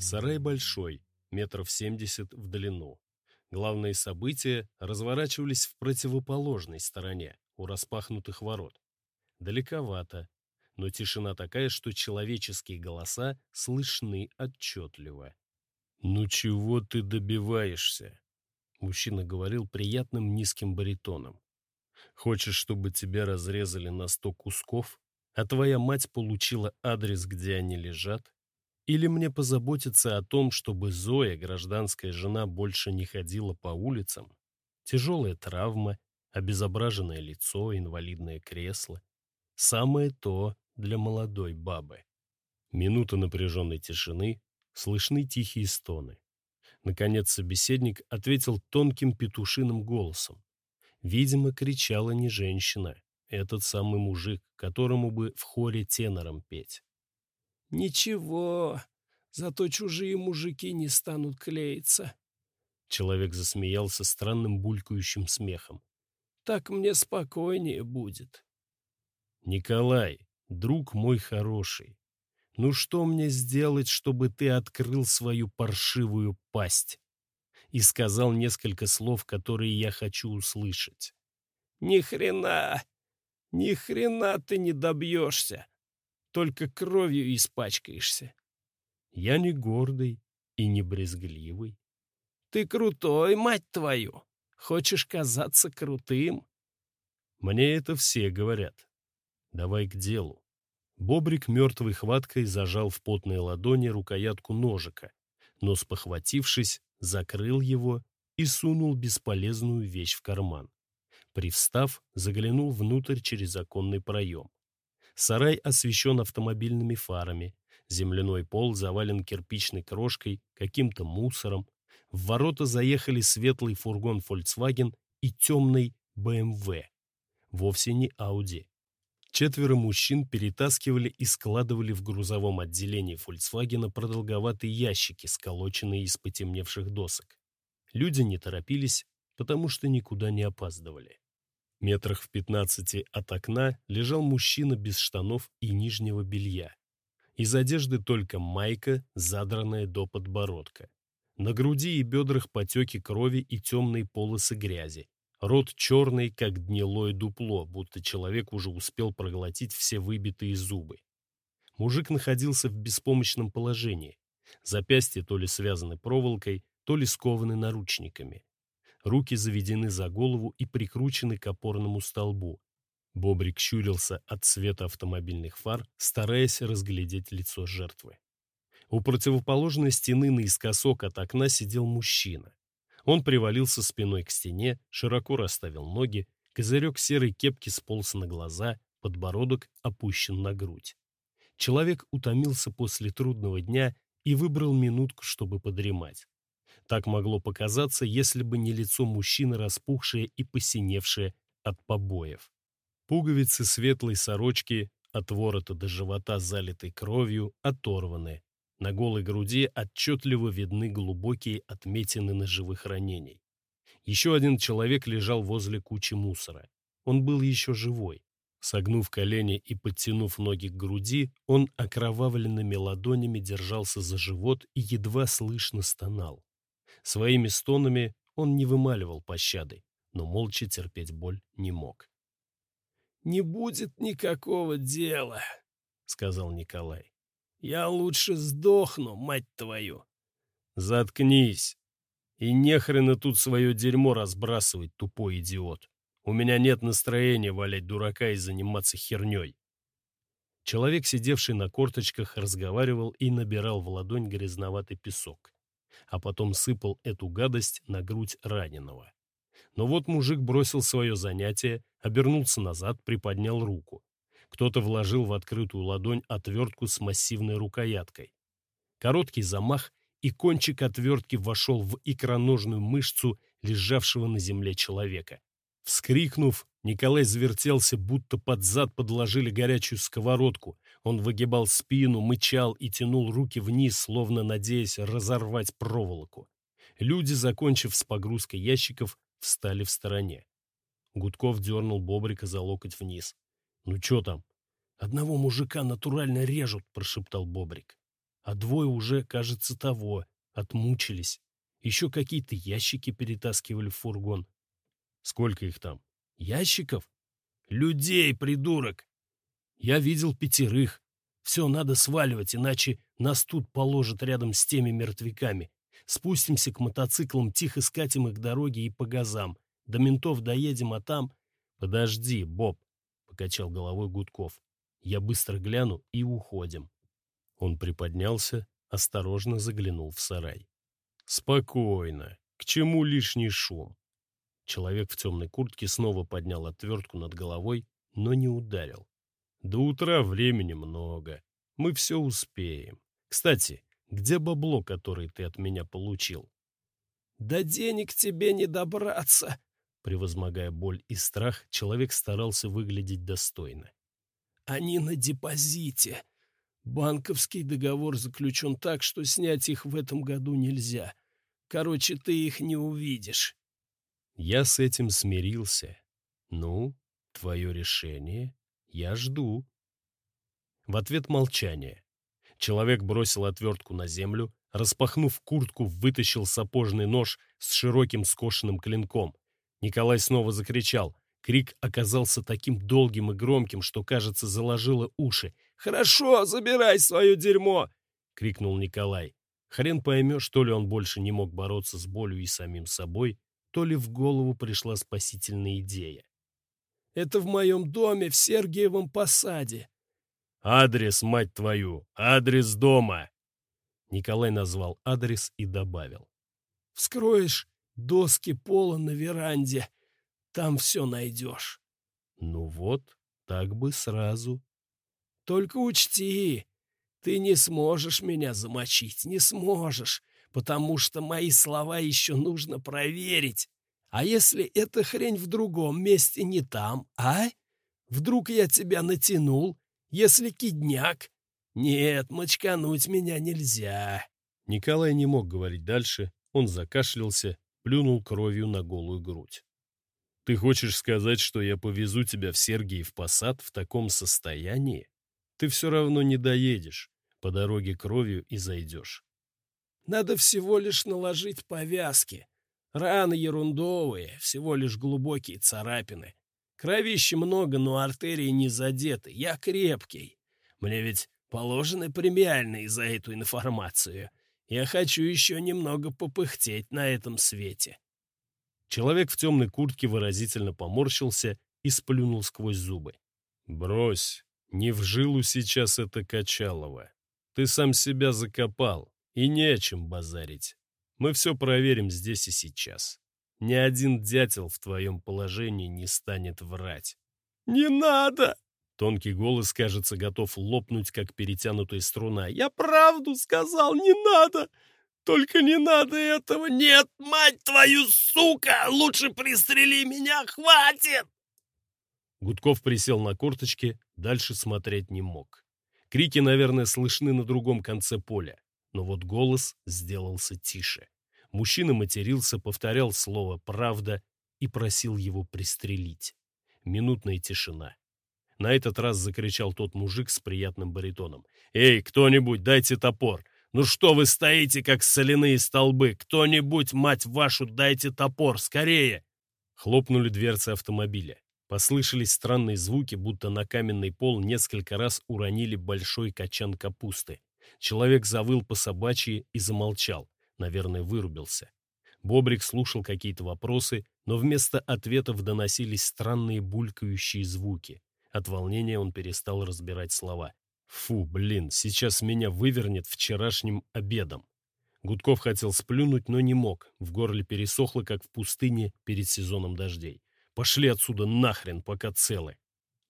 Сарай большой, метров семьдесят в длину. Главные события разворачивались в противоположной стороне, у распахнутых ворот. Далековато, но тишина такая, что человеческие голоса слышны отчетливо. «Ну чего ты добиваешься?» Мужчина говорил приятным низким баритоном. «Хочешь, чтобы тебя разрезали на сто кусков, а твоя мать получила адрес, где они лежат? Или мне позаботиться о том, чтобы Зоя, гражданская жена, больше не ходила по улицам? Тяжелая травма, обезображенное лицо, инвалидное кресло. Самое то для молодой бабы. Минута напряженной тишины, слышны тихие стоны. Наконец собеседник ответил тонким петушиным голосом. Видимо, кричала не женщина, этот самый мужик, которому бы в хоре тенором петь. «Ничего, зато чужие мужики не станут клеиться». Человек засмеялся странным булькающим смехом. «Так мне спокойнее будет». «Николай, друг мой хороший, ну что мне сделать, чтобы ты открыл свою паршивую пасть?» И сказал несколько слов, которые я хочу услышать. «Ни хрена! Ни хрена ты не добьешься!» Только кровью испачкаешься. Я не гордый и не брезгливый. Ты крутой, мать твою! Хочешь казаться крутым? Мне это все говорят. Давай к делу. Бобрик мертвой хваткой зажал в потной ладони рукоятку ножика, но, спохватившись, закрыл его и сунул бесполезную вещь в карман. Привстав, заглянул внутрь через оконный проем. Сарай освещен автомобильными фарами. Земляной пол завален кирпичной крошкой, каким-то мусором. В ворота заехали светлый фургон Volkswagen и темный BMW. Вовсе не Audi. Четверо мужчин перетаскивали и складывали в грузовом отделении Volkswagen продолговатые ящики, сколоченные из потемневших досок. Люди не торопились, потому что никуда не опаздывали. Метрах в пятнадцати от окна лежал мужчина без штанов и нижнего белья. Из одежды только майка, задранная до подбородка. На груди и бедрах потеки крови и темные полосы грязи. Рот черный, как гнилое дупло, будто человек уже успел проглотить все выбитые зубы. Мужик находился в беспомощном положении. Запястья то ли связаны проволокой, то ли скованы наручниками. Руки заведены за голову и прикручены к опорному столбу. Бобрик щурился от света автомобильных фар, стараясь разглядеть лицо жертвы. У противоположной стены наискосок от окна сидел мужчина. Он привалился спиной к стене, широко расставил ноги, козырек серой кепки сполз на глаза, подбородок опущен на грудь. Человек утомился после трудного дня и выбрал минутку, чтобы подремать. Так могло показаться, если бы не лицо мужчины, распухшее и посиневшее от побоев. Пуговицы светлой сорочки от ворота до живота, залитой кровью, оторваны. На голой груди отчетливо видны глубокие отметины ножевых ранений. Еще один человек лежал возле кучи мусора. Он был еще живой. Согнув колени и подтянув ноги к груди, он окровавленными ладонями держался за живот и едва слышно стонал. Своими стонами он не вымаливал пощады, но молча терпеть боль не мог. «Не будет никакого дела», — сказал Николай. «Я лучше сдохну, мать твою». «Заткнись! И нехрена тут свое дерьмо разбрасывать, тупой идиот. У меня нет настроения валять дурака и заниматься херней». Человек, сидевший на корточках, разговаривал и набирал в ладонь грязноватый песок а потом сыпал эту гадость на грудь раненого. Но вот мужик бросил свое занятие, обернулся назад, приподнял руку. Кто-то вложил в открытую ладонь отвертку с массивной рукояткой. Короткий замах, и кончик отвертки вошел в икроножную мышцу лежавшего на земле человека. Вскрикнув, Николай завертелся, будто под зад подложили горячую сковородку. Он выгибал спину, мычал и тянул руки вниз, словно надеясь разорвать проволоку. Люди, закончив с погрузкой ящиков, встали в стороне. Гудков дернул Бобрика за локоть вниз. «Ну что там?» «Одного мужика натурально режут», — прошептал Бобрик. а двое уже, кажется, того, отмучились. Еще какие-то ящики перетаскивали в фургон. Сколько их там? Ящиков? Людей, придурок! Я видел пятерых. Все, надо сваливать, иначе нас тут положат рядом с теми мертвяками. Спустимся к мотоциклам, тихо скатим их к дороге и по газам. До ментов доедем, а там... Подожди, Боб, — покачал головой Гудков. Я быстро гляну и уходим. Он приподнялся, осторожно заглянул в сарай. Спокойно. К чему лишний шум? Человек в темной куртке снова поднял отвертку над головой, но не ударил. До утра времени много. Мы все успеем. Кстати, где бабло, которое ты от меня получил? Да денег тебе не добраться. Превозмогая боль и страх, человек старался выглядеть достойно. Они на депозите. Банковский договор заключен так, что снять их в этом году нельзя. Короче, ты их не увидишь. Я с этим смирился. Ну, твое решение. Я жду. В ответ молчание. Человек бросил отвертку на землю, распахнув куртку, вытащил сапожный нож с широким скошенным клинком. Николай снова закричал. Крик оказался таким долгим и громким, что, кажется, заложило уши. «Хорошо, забирай свое дерьмо!» — крикнул Николай. Хрен поймешь, то ли он больше не мог бороться с болью и самим собой, то ли в голову пришла спасительная идея. Это в моем доме в Сергиевом посаде. Адрес, мать твою, адрес дома. Николай назвал адрес и добавил. Вскроешь доски пола на веранде, там все найдешь. Ну вот, так бы сразу. Только учти, ты не сможешь меня замочить, не сможешь, потому что мои слова еще нужно проверить. А если эта хрень в другом месте не там, а? Вдруг я тебя натянул, если кидняк? Нет, мочкануть меня нельзя. Николай не мог говорить дальше, он закашлялся, плюнул кровью на голую грудь. «Ты хочешь сказать, что я повезу тебя в Сергиев Посад в таком состоянии? Ты все равно не доедешь, по дороге кровью и зайдешь». «Надо всего лишь наложить повязки», Раны ерундовые, всего лишь глубокие царапины. Кровища много, но артерии не задеты. Я крепкий. Мне ведь положены премиальные за эту информацию. Я хочу еще немного попыхтеть на этом свете. Человек в темной куртке выразительно поморщился и сплюнул сквозь зубы. «Брось, не в жилу сейчас это Качалова. Ты сам себя закопал, и не о чем базарить. Мы все проверим здесь и сейчас. Ни один дятел в твоем положении не станет врать. «Не надо!» Тонкий голос, кажется, готов лопнуть, как перетянутая струна. «Я правду сказал, не надо! Только не надо этого! Нет, мать твою, сука! Лучше пристрели меня, хватит!» Гудков присел на корточки, дальше смотреть не мог. Крики, наверное, слышны на другом конце поля но вот голос сделался тише. Мужчина матерился, повторял слово «правда» и просил его пристрелить. Минутная тишина. На этот раз закричал тот мужик с приятным баритоном. «Эй, кто-нибудь, дайте топор! Ну что вы стоите, как соляные столбы? Кто-нибудь, мать вашу, дайте топор! Скорее!» Хлопнули дверцы автомобиля. Послышались странные звуки, будто на каменный пол несколько раз уронили большой качан капусты. Человек завыл по собачьи и замолчал, наверное, вырубился. Бобрик слушал какие-то вопросы, но вместо ответов доносились странные булькающие звуки. От волнения он перестал разбирать слова. «Фу, блин, сейчас меня вывернет вчерашним обедом». Гудков хотел сплюнуть, но не мог. В горле пересохло, как в пустыне перед сезоном дождей. «Пошли отсюда нахрен, пока целы!»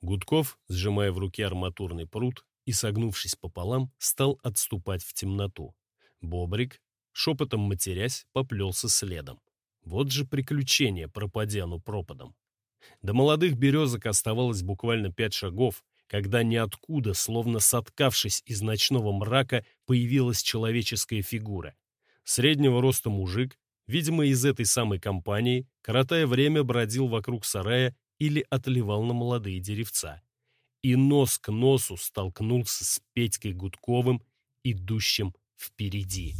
Гудков, сжимая в руке арматурный пруд, и, согнувшись пополам, стал отступать в темноту. Бобрик, шепотом матерясь, поплелся следом. Вот же приключение, пропадя ну пропадом. До молодых березок оставалось буквально пять шагов, когда ниоткуда, словно соткавшись из ночного мрака, появилась человеческая фигура. Среднего роста мужик, видимо, из этой самой компании, коротая время бродил вокруг сарая или отливал на молодые деревца и нос к носу столкнулся с Петькой Гудковым идущим впереди.